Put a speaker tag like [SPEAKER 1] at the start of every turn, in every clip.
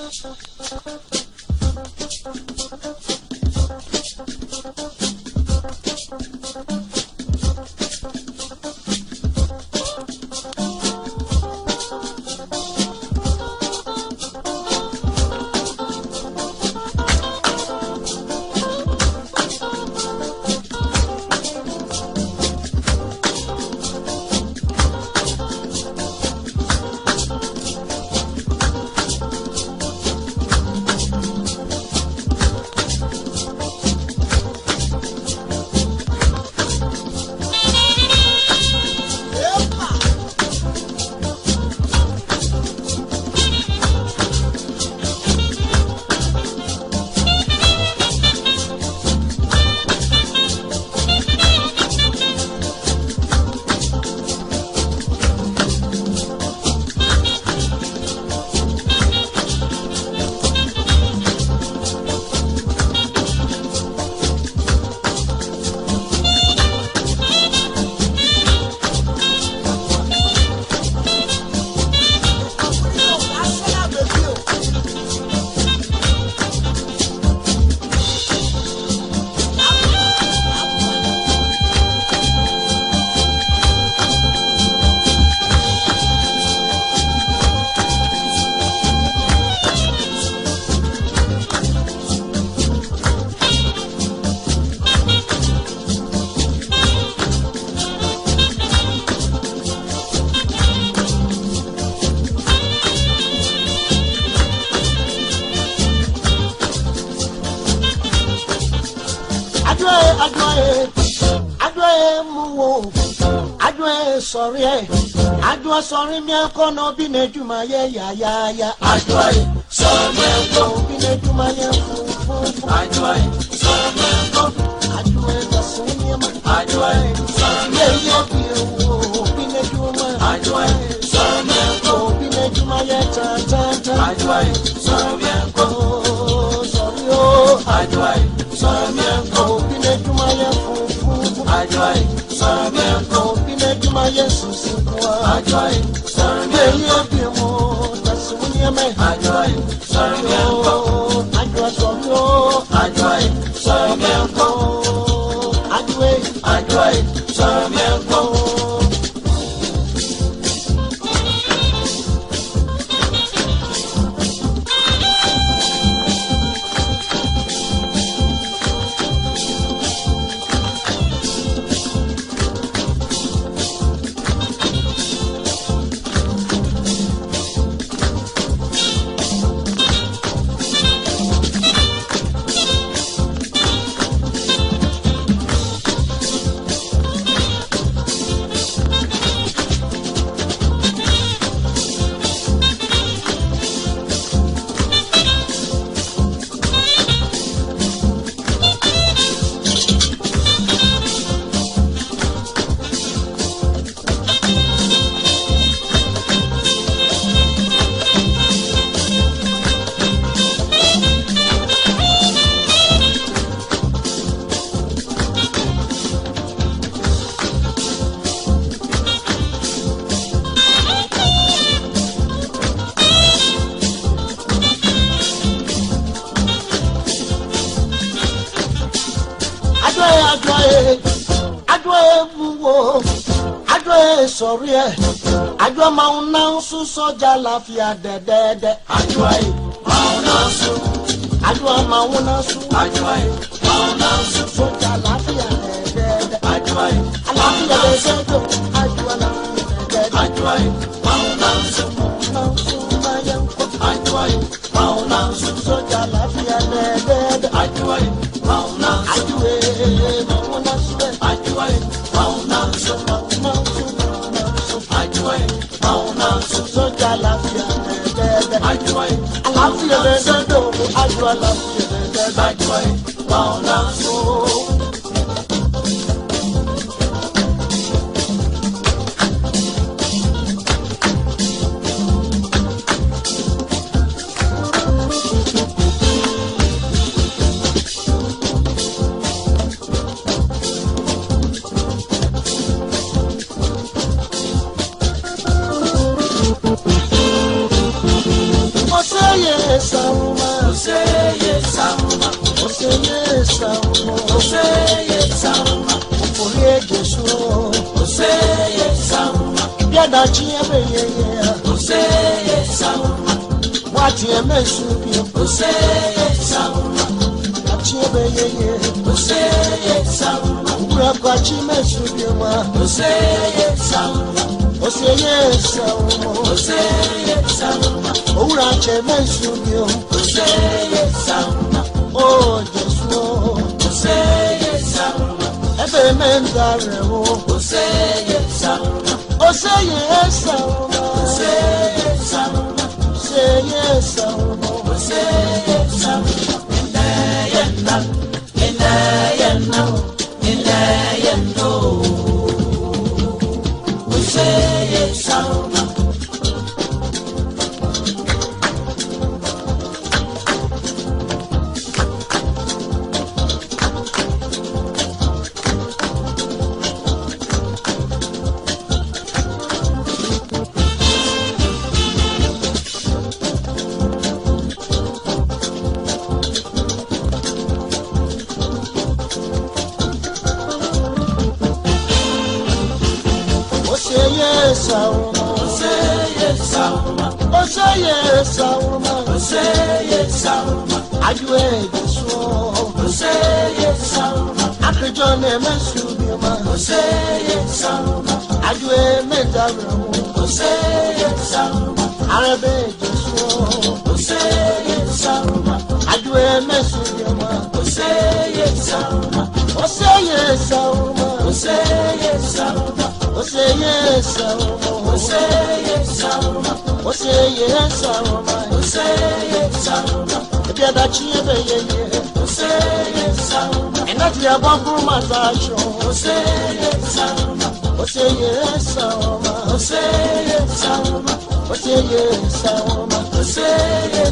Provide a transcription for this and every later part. [SPEAKER 1] Thank you. adúláyé adúláyé mú wo adúláyé sọrí ẹ adúláyé sọrí mi akọ́nà bí nẹ́jùmá yẹ yáyáyá. adúláyé sọrí ẹ kọ́ bí ye yẹ fúnfún. adúláyé sọrí ẹ kọ́ adúláyé lọ́sùn ní ẹ̀ mọ́. adúláyé sọrí ẹ kọ́ bí ewu bí nẹ́jùmá. adúláyé sọrí ẹ kọ́ bí nẹ́jùmá yẹ tán tán tán. adúláyé sọrí ẹ kọ́ sọrí ó adúláyé. Ajwai, Sarabia, Kopine, Juma, Yesu, Sinkwa, Ajwai, Sarabia, Yopi, Mo, Tasunia, Me, Ajwai, Sarabia, Ajwai, Somio, Ajwai, Sarabia, Ajwai, Ajwai, Sarabia, sọrí ẹ àjọ máa ń ná ń sún sọjà láfíà dẹdẹẹdẹ. àjọ ayé máa ń ná ń sún. àjọ máa ń ná ń sún. àjọ ayé máa ń ná ń sún. sọjà láfíà dẹdẹẹdẹ. àjọ ayé máa ń ná ń sún. àjọ láfíà dẹdẹẹdẹ. àjọ ayé máa ń ná ń máa ń sún máa yẹ kó. àjọ ayé máa ń ná ń sọjà láfíà loa tập chuyện chơi bài quay bao năm số Thank you. Ose Ose Ose sauma oseye sauma oseye sauma oseye sauma ofori ejesu oseye ye, biadachi emeyeye oseye sauma wati emesubi oseye sauma dachi ye, oseye sauma. Nakwachi mesubiuma Oseye saluma Oseye saluma Oseye saluma Ourache mesubiuma Oseye saluma Oh Jesu Oseye saluma Ebe mendare o Oseye saluma Oseye saluma Oseye saluma Oseye saluma Oseye saluma Enayena Enayena Enayena say it so. We say it so. Oseye Sawoma. Oseye Sawoma. Ayiwe Jesuo. Oseye Sawoma. Apejọ na-emesu bioma. Oseye Sawoma. Ayiwe Mejarawo. Oseye Sawoma. Arabe Jesuo. Oseye Sawoma. Ayiwe emesu bioma. Oseye Sawoma. Oseye Sawoma. Oseye Sawoma. Oseye Sawoma. Oseye ye Oseye Saroma, Oseye Saroma, Ebi adachi ebe ye ye, yeye, Oseye Saroma, Ena ti abọ́ fún màtá aṣọ, Oseye Saroma, Oseye ye Oseye Saroma, Oseye Saroma, Oseye ye.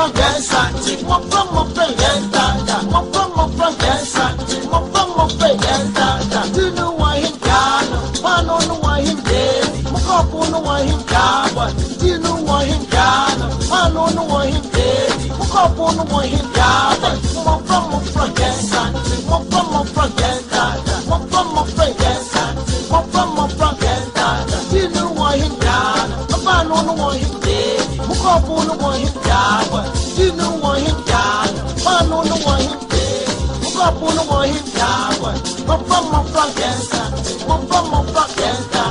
[SPEAKER 1] progresa, ti mo promo progresa, da mo promo progresa, ti mo promo progresa, da. Tinu wa him gano, pano nu wa him desi, mo kopu nu wa him kawa. Tinu wa him gano, pano nu wa him desi, mo kopu nu wa him kawa. pa gangsta, mo pa mo pa gangsta.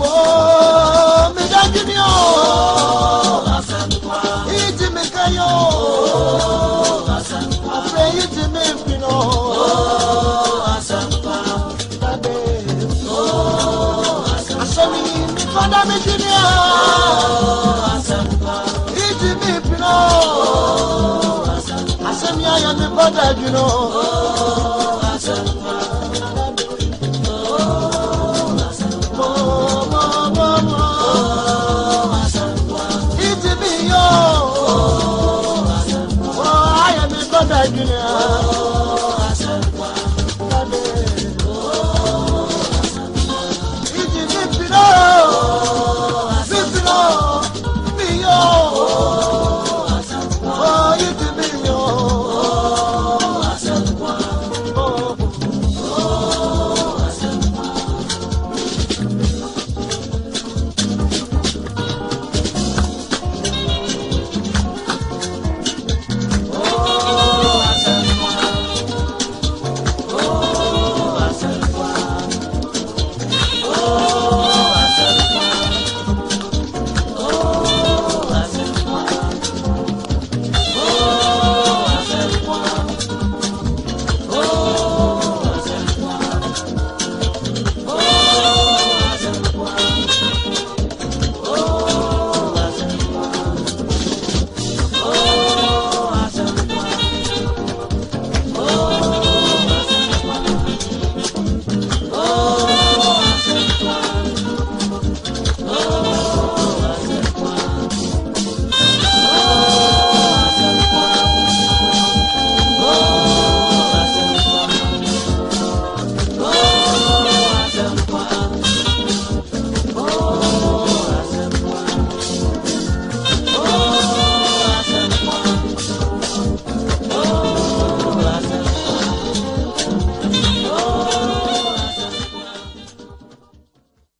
[SPEAKER 1] Oh, mi dájú ni o. Ìjì mi káyọ̀. Àfẹ́ ìjì mi pinnu. Lábẹ́ aṣọ mi ni fada mi jí ni o. Ìjì mi pinnu. Aṣọ mi ayọ̀ mi bọ́dà jù